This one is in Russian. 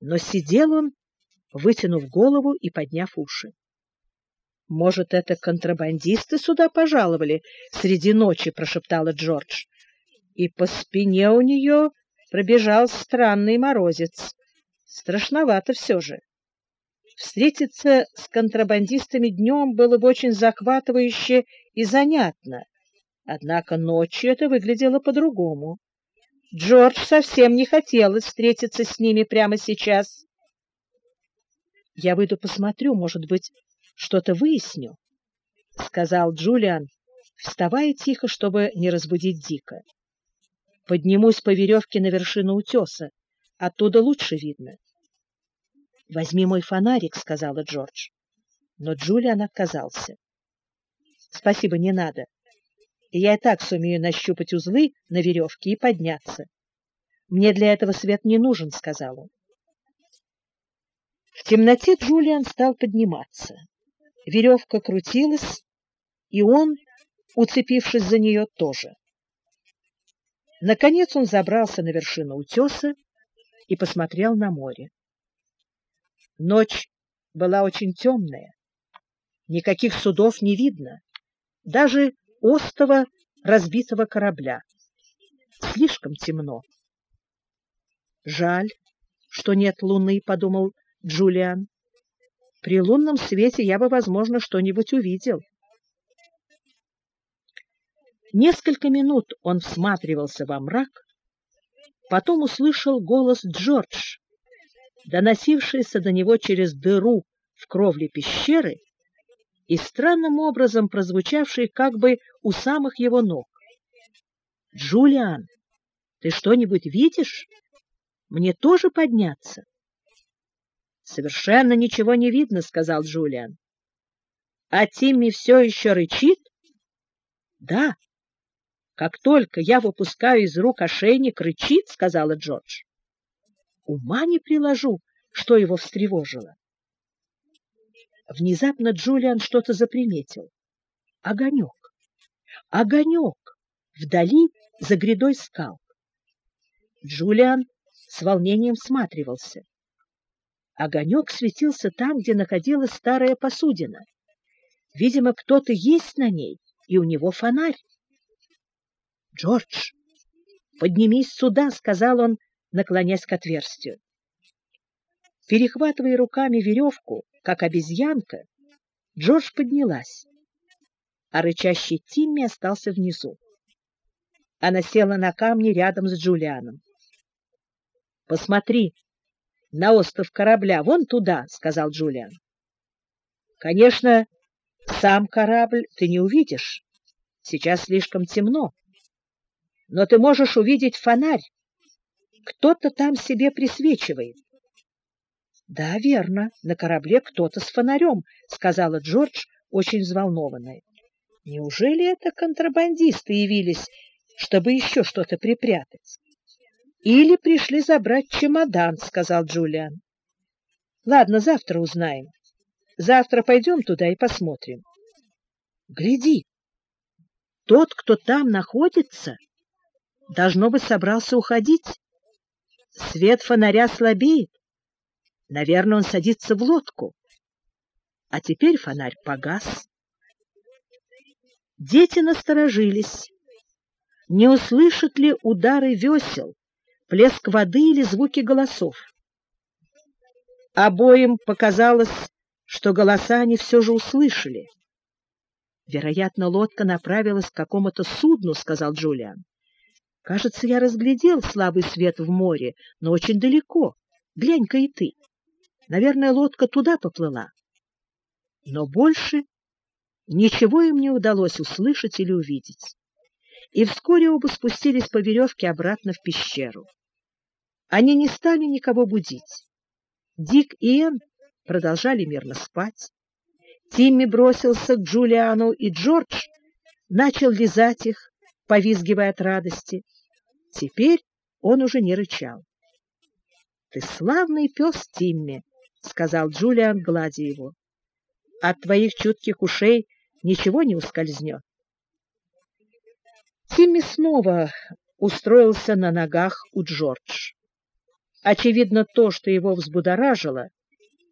но сидел он, вытянув голову и подняв уши. «Может, это контрабандисты сюда пожаловали среди ночи?» — прошептала Джордж. И по спине у нее пробежал странный морозец. Страшновато все же. Встретиться с контрабандистами днем было бы очень захватывающе и занятно, однако ночью это выглядело по-другому. Джордж совсем не хотелось встретиться с ними прямо сейчас. «Я выйду посмотрю, может быть, что-то выясню», — сказал Джулиан, вставая тихо, чтобы не разбудить Дика. «Поднимусь по веревке на вершину утеса, оттуда лучше видно». «Возьми мой фонарик», — сказала Джордж. Но Джулиан отказался. «Спасибо, не надо. Я и так сумею нащупать узлы на веревке и подняться. Мне для этого свет не нужен», — сказал он. В темноте Джулиан стал подниматься. Веревка крутилась, и он, уцепившись за нее, тоже. Наконец он забрался на вершину утеса и посмотрел на море. Ночь была очень темная. Никаких судов не видно, даже остова разбитого корабля. Слишком темно. Жаль, что нет луны, подумал Джулиан. При лунном свете я бы, возможно, что-нибудь увидел. Несколько минут он всматривался во мрак, потом услышал голос Джордж, доносившийся до него через дыру в кровле пещеры и странным образом прозвучавший как бы у самых его ног. «Джулиан, ты что-нибудь видишь? Мне тоже подняться?» «Совершенно ничего не видно», — сказал Джулиан. «А Тимми все еще рычит?» «Да. Как только я выпускаю из рук ошейник, рычит», — сказала Джордж. Ума не приложу, что его встревожило. Внезапно Джулиан что-то заприметил. Огонек! Огонек! Вдали, за грядой скал. Джулиан с волнением всматривался. Огонек светился там, где находилась старая посудина. Видимо, кто-то есть на ней, и у него фонарь. «Джордж, поднимись сюда!» — сказал он, наклонясь к отверстию. Перехватывая руками веревку, как обезьянка, Джордж поднялась, а рычащий Тимми остался внизу. Она села на камни рядом с Джулианом. «Посмотри на остров корабля, вон туда», — сказал Джулиан. «Конечно, сам корабль ты не увидишь. Сейчас слишком темно. Но ты можешь увидеть фонарь, кто-то там себе присвечивает. — Да, верно, на корабле кто-то с фонарем, — сказала Джордж, очень взволнованная. — Неужели это контрабандисты явились, чтобы еще что-то припрятать? — Или пришли забрать чемодан, — сказал Джулиан. — Ладно, завтра узнаем. Завтра пойдем туда и посмотрим. — Гляди, тот, кто там находится, должно быть собрался уходить. Свет фонаря слабеет. Наверное, он садится в лодку. А теперь фонарь погас. Дети насторожились. Не услышат ли удары весел, плеск воды или звуки голосов? Обоим показалось, что голоса они все же услышали. «Вероятно, лодка направилась к какому-то судну», — сказал Джулиан. Кажется, я разглядел слабый свет в море, но очень далеко. Глянь-ка и ты. Наверное, лодка туда поплыла. Но больше ничего им не удалось услышать или увидеть. И вскоре оба спустились по веревке обратно в пещеру. Они не стали никого будить. Дик и Энн продолжали мирно спать. Тимми бросился к Джулиану, и Джордж начал лизать их, повизгивая от радости. Теперь он уже не рычал. — Ты славный пес, Тимми, — сказал Джулиан, гладя его. — От твоих чутких ушей ничего не ускользнет. Тимми снова устроился на ногах у Джордж. Очевидно, то, что его взбудоражило,